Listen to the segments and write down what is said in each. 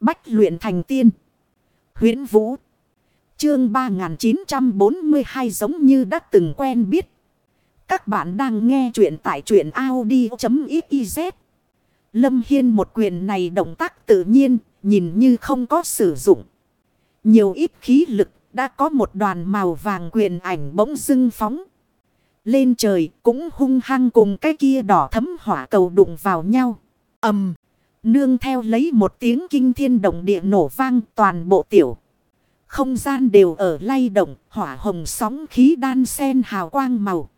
Bách luyện thành tiên. huyễn Vũ. Chương 3942 giống như đã từng quen biết. Các bạn đang nghe truyện tại truyện Audi.xyz. Lâm Hiên một quyền này động tác tự nhiên, nhìn như không có sử dụng. Nhiều ít khí lực, đã có một đoàn màu vàng quyền ảnh bỗng dưng phóng. Lên trời cũng hung hăng cùng cái kia đỏ thấm hỏa cầu đụng vào nhau. ầm Nương theo lấy một tiếng kinh thiên động địa nổ vang toàn bộ tiểu. Không gian đều ở lay động, hỏa hồng sóng khí đan sen hào quang màu.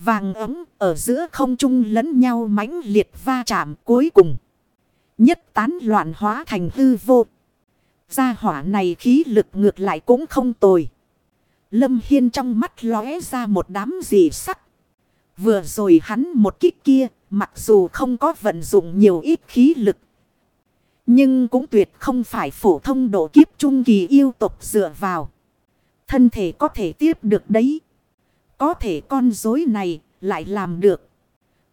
Vàng ấm ở giữa không trung lẫn nhau mãnh liệt va chạm cuối cùng. Nhất tán loạn hóa thành hư vô. Gia hỏa này khí lực ngược lại cũng không tồi. Lâm Hiên trong mắt lóe ra một đám dị sắc. Vừa rồi hắn một kích kia, mặc dù không có vận dụng nhiều ít khí lực. Nhưng cũng tuyệt không phải phổ thông độ kiếp trung kỳ yêu tục dựa vào. Thân thể có thể tiếp được đấy. Có thể con dối này lại làm được.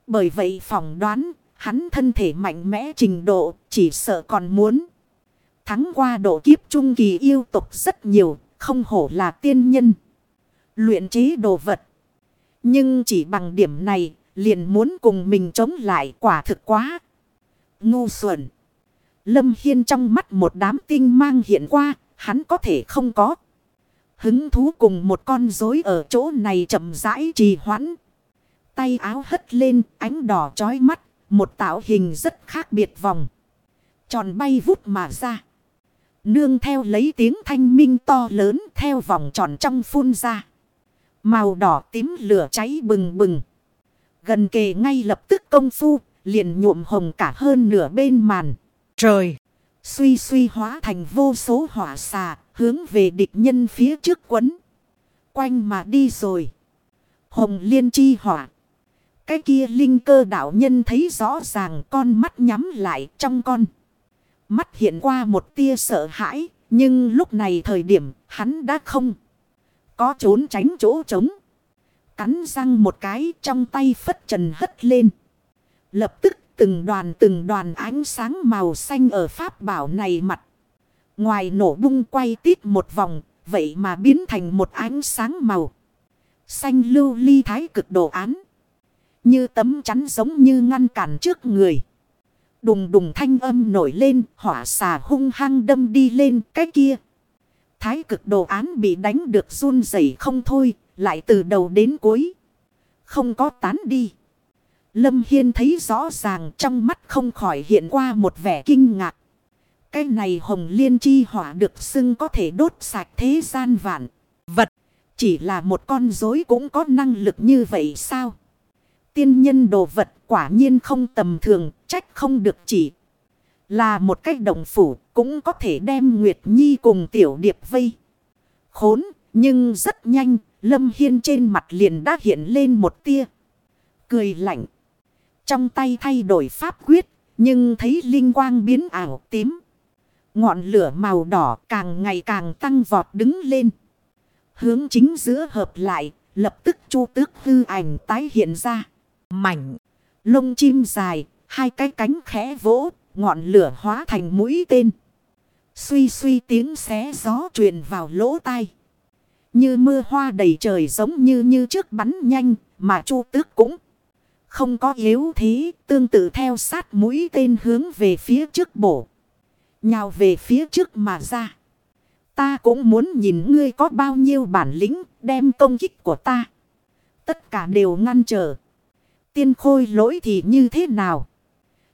Bởi vậy phỏng đoán hắn thân thể mạnh mẽ trình độ chỉ sợ còn muốn. Thắng qua độ kiếp trung kỳ yêu tục rất nhiều, không hổ là tiên nhân. Luyện chế đồ vật. Nhưng chỉ bằng điểm này, liền muốn cùng mình chống lại quả thực quá. Ngu xuẩn. Lâm Hiên trong mắt một đám tinh mang hiện qua, hắn có thể không có. Hứng thú cùng một con rối ở chỗ này chậm rãi trì hoãn. Tay áo hất lên, ánh đỏ chói mắt, một tạo hình rất khác biệt vòng. Tròn bay vút mà ra. Nương theo lấy tiếng thanh minh to lớn theo vòng tròn trong phun ra. Màu đỏ tím lửa cháy bừng bừng. Gần kề ngay lập tức công phu, liền nhuộm hồng cả hơn nửa bên màn. Trời! Suy suy hóa thành vô số hỏa xà, hướng về địch nhân phía trước quấn. Quanh mà đi rồi. Hồng liên chi hỏa. Cái kia linh cơ đạo nhân thấy rõ ràng con mắt nhắm lại trong con. Mắt hiện qua một tia sợ hãi, nhưng lúc này thời điểm hắn đã không. Có trốn tránh chỗ trống. Cắn răng một cái trong tay phất trần hất lên. Lập tức từng đoàn từng đoàn ánh sáng màu xanh ở pháp bảo này mặt. Ngoài nổ bung quay tít một vòng, vậy mà biến thành một ánh sáng màu. Xanh lưu ly thái cực đồ án. Như tấm chắn giống như ngăn cản trước người. Đùng đùng thanh âm nổi lên, hỏa xà hung hăng đâm đi lên cái kia. Thái cực đồ án bị đánh được run rẩy không thôi, lại từ đầu đến cuối. Không có tán đi. Lâm Hiên thấy rõ ràng trong mắt không khỏi hiện qua một vẻ kinh ngạc. Cái này hồng liên chi hỏa được xưng có thể đốt sạch thế gian vạn. Vật, chỉ là một con rối cũng có năng lực như vậy sao? Tiên nhân đồ vật quả nhiên không tầm thường, trách không được chỉ. Là một cách động phủ cũng có thể đem Nguyệt Nhi cùng tiểu điệp vây. Khốn, nhưng rất nhanh, Lâm Hiên trên mặt liền đã hiện lên một tia. Cười lạnh. Trong tay thay đổi pháp quyết, nhưng thấy linh quang biến ảo tím. Ngọn lửa màu đỏ càng ngày càng tăng vọt đứng lên. Hướng chính giữa hợp lại, lập tức chu tước hư ảnh tái hiện ra. Mảnh, lông chim dài, hai cái cánh khẽ vỗ, ngọn lửa hóa thành mũi tên. Suy suy tiếng xé gió truyền vào lỗ tai. Như mưa hoa đầy trời giống như như trước bắn nhanh, mà chu tước cũng không có yếu thế, tương tự theo sát mũi tên hướng về phía trước bổ. Nhào về phía trước mà ra. Ta cũng muốn nhìn ngươi có bao nhiêu bản lĩnh đem công kích của ta. Tất cả đều ngăn trở. Tiên khôi lỗi thì như thế nào?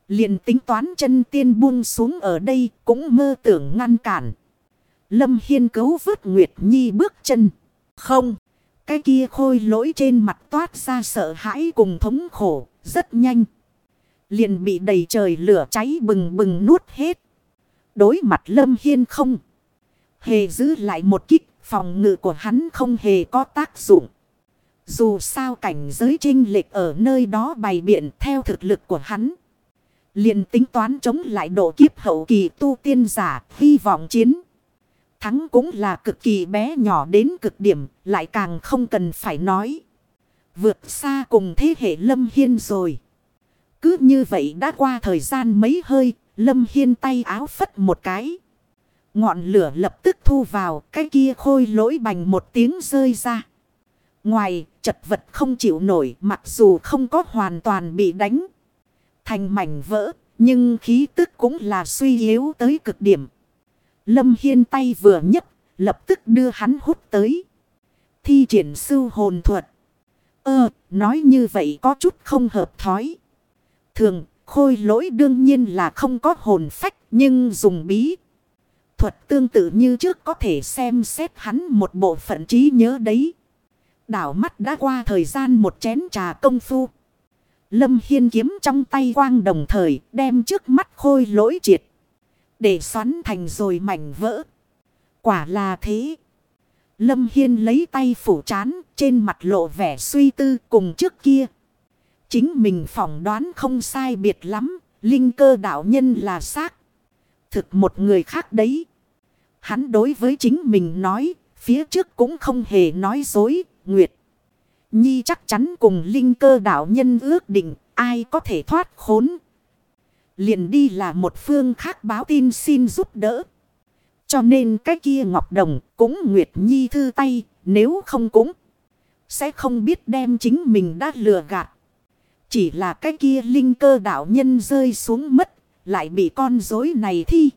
liền tính toán chân tiên buông xuống ở đây cũng mơ tưởng ngăn cản. Lâm Hiên cứu vớt Nguyệt Nhi bước chân. Không. Cái kia khôi lỗi trên mặt toát ra sợ hãi cùng thống khổ. Rất nhanh. Liền bị đầy trời lửa cháy bừng bừng nuốt hết. Đối mặt Lâm Hiên không. Hề giữ lại một kích. Phòng ngự của hắn không hề có tác dụng. Dù sao cảnh giới trinh lệch ở nơi đó bày biện theo thực lực của hắn liền tính toán chống lại độ kiếp hậu kỳ tu tiên giả, hy vọng chiến. Thắng cũng là cực kỳ bé nhỏ đến cực điểm, lại càng không cần phải nói. Vượt xa cùng thế hệ lâm hiên rồi. Cứ như vậy đã qua thời gian mấy hơi, Lâm Hiên tay áo phất một cái. Ngọn lửa lập tức thu vào, cái kia khôi lỗi bành một tiếng rơi ra. Ngoài, chật vật không chịu nổi mặc dù không có hoàn toàn bị đánh. Thành mảnh vỡ, nhưng khí tức cũng là suy yếu tới cực điểm. Lâm Hiên tay vừa nhấc, lập tức đưa hắn hút tới. Thi triển sư hồn thuật. Ơ, nói như vậy có chút không hợp thói. Thường, khôi lỗi đương nhiên là không có hồn phách, nhưng dùng bí. Thuật tương tự như trước có thể xem xét hắn một bộ phận trí nhớ đấy. Đảo mắt đã qua thời gian một chén trà công phu. Lâm Hiên kiếm trong tay quang đồng thời đem trước mắt khôi lỗi triệt. Để xoắn thành rồi mảnh vỡ. Quả là thế. Lâm Hiên lấy tay phủ chán, trên mặt lộ vẻ suy tư cùng trước kia. Chính mình phỏng đoán không sai biệt lắm. Linh cơ đạo nhân là xác. Thực một người khác đấy. Hắn đối với chính mình nói. Phía trước cũng không hề nói dối. Nguyệt. Nhi chắc chắn cùng linh cơ đạo nhân ước định. Ai có thể thoát khốn. Liền đi là một phương khác báo tin xin giúp đỡ. Cho nên cái kia Ngọc Đồng cũng Nguyệt Nhi thư tay, nếu không cũng sẽ không biết đem chính mình đã lừa gạt. Chỉ là cái kia linh cơ đạo nhân rơi xuống mất, lại bị con dối này thi.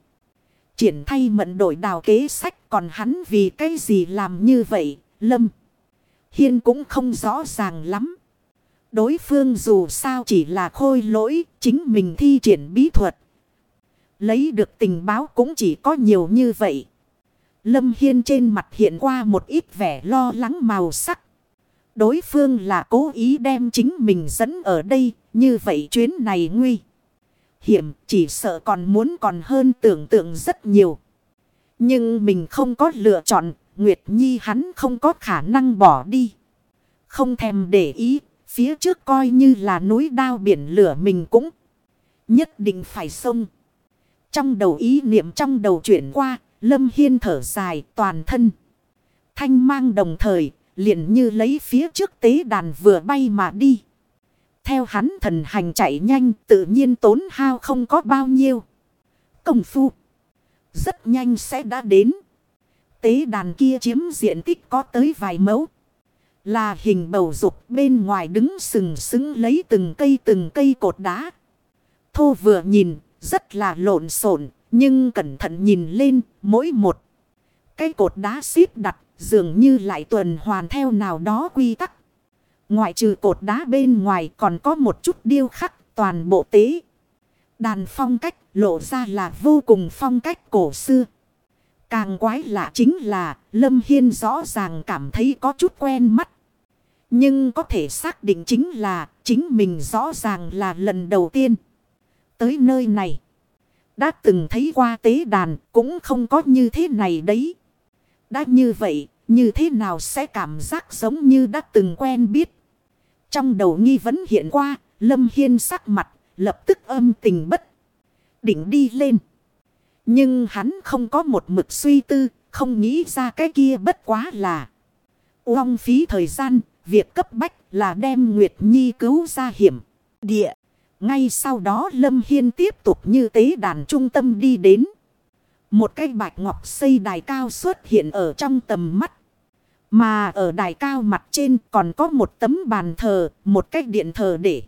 Triển thay mận đổi đào kế sách còn hắn vì cái gì làm như vậy, lâm. Hiên cũng không rõ ràng lắm. Đối phương dù sao chỉ là khôi lỗi, chính mình thi triển bí thuật. Lấy được tình báo cũng chỉ có nhiều như vậy. Lâm Hiên trên mặt hiện qua một ít vẻ lo lắng màu sắc. Đối phương là cố ý đem chính mình dẫn ở đây, như vậy chuyến này nguy. Hiểm chỉ sợ còn muốn còn hơn tưởng tượng rất nhiều. Nhưng mình không có lựa chọn, Nguyệt Nhi hắn không có khả năng bỏ đi. Không thèm để ý, phía trước coi như là núi đao biển lửa mình cũng nhất định phải xông. Trong đầu ý niệm trong đầu chuyển qua, Lâm Hiên thở dài toàn thân. Thanh mang đồng thời, liền như lấy phía trước tế đàn vừa bay mà đi. Theo hắn thần hành chạy nhanh tự nhiên tốn hao không có bao nhiêu. Công phu. Rất nhanh sẽ đã đến. Tế đàn kia chiếm diện tích có tới vài mẫu. Là hình bầu dục bên ngoài đứng sừng sững lấy từng cây từng cây cột đá. Thô vừa nhìn rất là lộn xộn, nhưng cẩn thận nhìn lên, mỗi một cái cột đá xếp đặt, dường như lại tuần hoàn theo nào đó quy tắc. Ngoại trừ cột đá bên ngoài còn có một chút điêu khắc toàn bộ tế. Đàn phong cách lộ ra là vô cùng phong cách cổ xưa. Càng quái lạ chính là Lâm Hiên rõ ràng cảm thấy có chút quen mắt. Nhưng có thể xác định chính là chính mình rõ ràng là lần đầu tiên tới nơi này. Đã từng thấy qua tế đàn cũng không có như thế này đấy. Đã như vậy, như thế nào sẽ cảm giác giống như đã từng quen biết. Trong đầu nghi vấn hiện qua, Lâm Hiên sắc mặt, lập tức âm tình bất. Định đi lên. Nhưng hắn không có một mực suy tư, không nghĩ ra cái kia bất quá là. Uông phí thời gian, việc cấp bách là đem Nguyệt Nhi cứu ra hiểm. Địa. Ngay sau đó Lâm Hiên tiếp tục như tế đàn trung tâm đi đến. Một cây bạch ngọc xây đài cao xuất hiện ở trong tầm mắt. Mà ở đài cao mặt trên còn có một tấm bàn thờ, một cái điện thờ để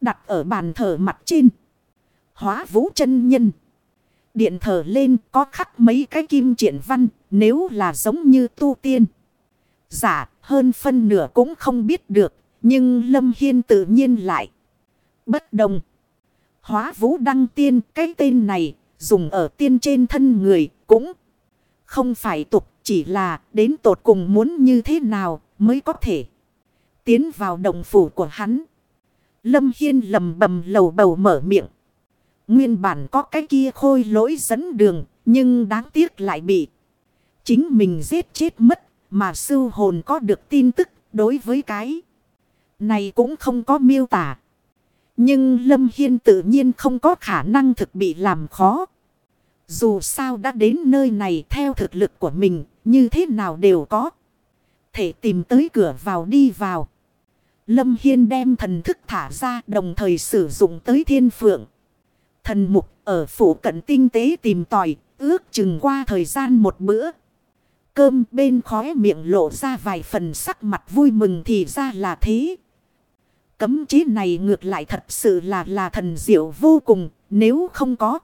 đặt ở bàn thờ mặt trên. Hóa vũ chân nhân. Điện thờ lên có khắc mấy cái kim triển văn, nếu là giống như tu tiên. Giả, hơn phân nửa cũng không biết được, nhưng Lâm Hiên tự nhiên lại. Bất đồng. Hóa vũ đăng tiên cái tên này dùng ở tiên trên thân người cũng không phải tục chỉ là đến tột cùng muốn như thế nào mới có thể tiến vào đồng phủ của hắn. Lâm Hiên lầm bầm lầu bầu mở miệng. Nguyên bản có cái kia khôi lỗi dẫn đường nhưng đáng tiếc lại bị chính mình giết chết mất mà sư hồn có được tin tức đối với cái này cũng không có miêu tả. Nhưng Lâm Hiên tự nhiên không có khả năng thực bị làm khó. Dù sao đã đến nơi này theo thực lực của mình, như thế nào đều có. Thể tìm tới cửa vào đi vào. Lâm Hiên đem thần thức thả ra đồng thời sử dụng tới thiên phượng. Thần mục Ở phủ cận tinh tế tìm tòi, ước chừng qua thời gian một bữa. Cơm bên khóe miệng lộ ra vài phần sắc mặt vui mừng thì ra là thế. Cấm chế này ngược lại thật sự là là thần diệu vô cùng, nếu không có.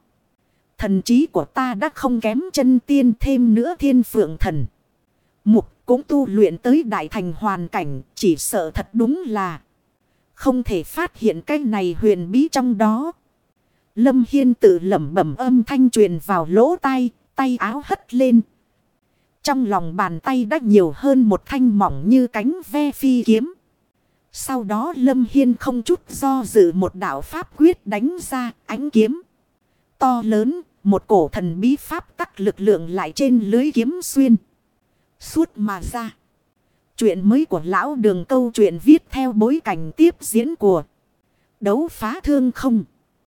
Thần trí của ta đã không kém chân tiên thêm nữa thiên phượng thần. Mục cũng tu luyện tới đại thành hoàn cảnh, chỉ sợ thật đúng là không thể phát hiện cái này huyền bí trong đó. Lâm Hiên tự lẩm bẩm âm thanh truyền vào lỗ tai, tay áo hất lên. Trong lòng bàn tay đã nhiều hơn một thanh mỏng như cánh ve phi kiếm. Sau đó Lâm Hiên không chút do dự một đạo pháp quyết đánh ra ánh kiếm. To lớn, một cổ thần bí pháp tắc lực lượng lại trên lưới kiếm xuyên. Suốt mà ra. Chuyện mới của lão đường câu chuyện viết theo bối cảnh tiếp diễn của đấu phá thương không.